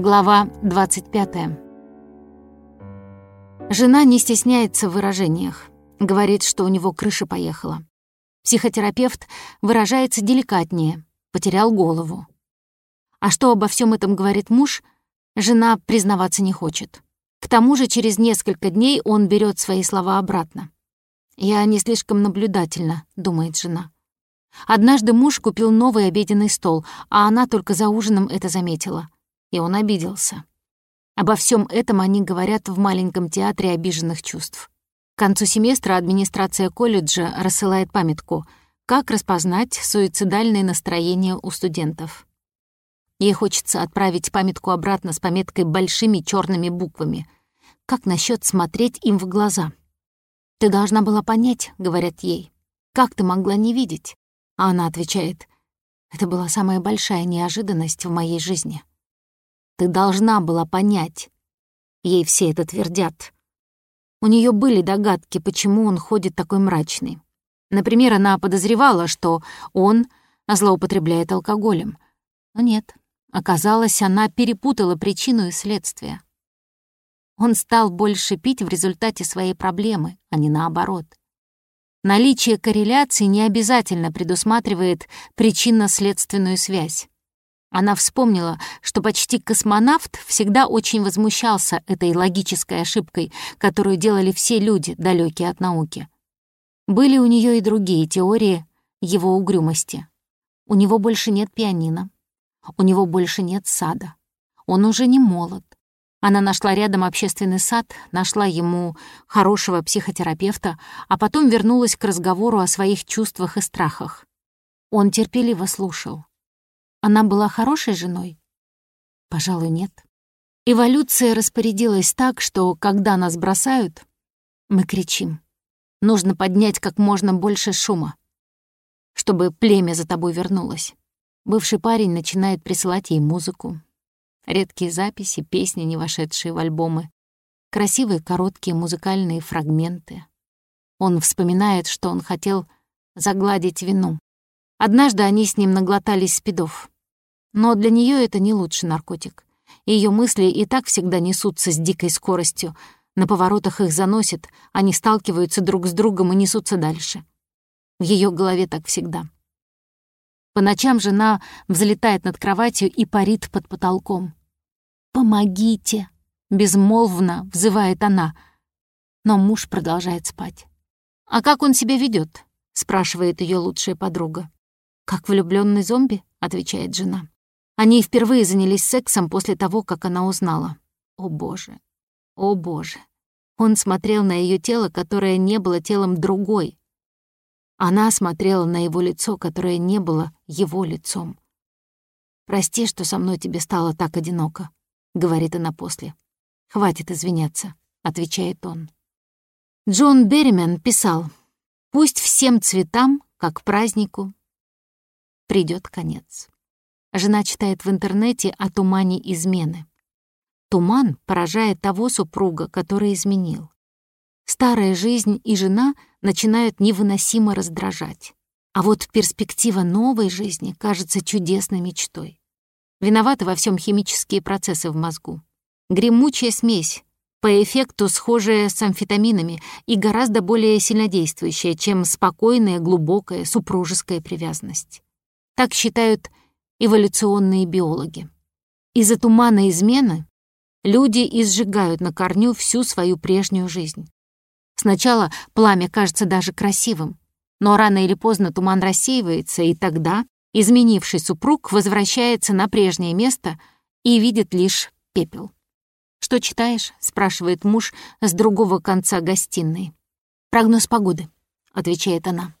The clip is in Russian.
Глава 25. Жена не стесняется в выражениях. Говорит, что у него крыша поехала. Психотерапевт выражается деликатнее, потерял голову. А что обо всем этом говорит муж, жена признаваться не хочет. К тому же через несколько дней он берет свои слова обратно. «Я не слишком наблюдательна», — думает жена. Однажды муж купил новый обеденный стол, а она только за ужином это заметила — и он обиделся. Обо всем этом они говорят в маленьком театре обиженных чувств. К концу семестра администрация колледжа рассылает памятку «Как распознать суицидальные настроения у студентов». Ей хочется отправить памятку обратно с пометкой большими черными буквами. Как насчет смотреть им в глаза? «Ты должна была понять», — говорят ей. «Как ты могла не видеть?» А она отвечает, «Это была самая большая неожиданность в моей жизни». Ты должна была понять. Ей все это твердят. У нее были догадки, почему он ходит такой мрачный. Например, она подозревала, что он злоупотребляет алкоголем. Но нет, оказалось, она перепутала причину и следствие. Он стал больше пить в результате своей проблемы, а не наоборот. Наличие корреляции не обязательно предусматривает причинно-следственную связь. Она вспомнила, что почти космонавт всегда очень возмущался этой логической ошибкой, которую делали все люди, далекие от науки. Были у нее и другие теории его угрюмости. У него больше нет пианино. У него больше нет сада. Он уже не молод. Она нашла рядом общественный сад, нашла ему хорошего психотерапевта, а потом вернулась к разговору о своих чувствах и страхах. Он терпеливо слушал. Она была хорошей женой? Пожалуй, нет. Эволюция распорядилась так, что, когда нас бросают, мы кричим. Нужно поднять как можно больше шума, чтобы племя за тобой вернулось. Бывший парень начинает присылать ей музыку. Редкие записи, песни, не вошедшие в альбомы. Красивые короткие музыкальные фрагменты. Он вспоминает, что он хотел загладить вину, Однажды они с ним наглотались спидов. Но для нее это не лучший наркотик. Ее мысли и так всегда несутся с дикой скоростью. На поворотах их заносит, они сталкиваются друг с другом и несутся дальше. В ее голове так всегда. По ночам жена взлетает над кроватью и парит под потолком. «Помогите!» — безмолвно взывает она. Но муж продолжает спать. «А как он себя ведет? спрашивает ее лучшая подруга. «Как влюбленный зомби?» — отвечает жена. Они впервые занялись сексом после того, как она узнала. О боже, о боже. Он смотрел на ее тело, которое не было телом другой. Она смотрела на его лицо, которое не было его лицом. «Прости, что со мной тебе стало так одиноко», — говорит она после. «Хватит извиняться», — отвечает он. Джон Берримен писал, «Пусть всем цветам, как празднику, придет конец. Жена читает в интернете о тумане измены. Туман поражает того супруга, который изменил. Старая жизнь и жена начинают невыносимо раздражать. А вот перспектива новой жизни кажется чудесной мечтой. Виноваты во всем химические процессы в мозгу. Гремучая смесь, по эффекту схожая с амфетаминами и гораздо более сильнодействующая, чем спокойная, глубокая супружеская привязанность. Так считают эволюционные биологи. Из-за тумана измены люди изжигают на корню всю свою прежнюю жизнь. Сначала пламя кажется даже красивым, но рано или поздно туман рассеивается, и тогда изменивший супруг возвращается на прежнее место и видит лишь пепел. «Что читаешь?» — спрашивает муж с другого конца гостиной. «Прогноз погоды», — отвечает она.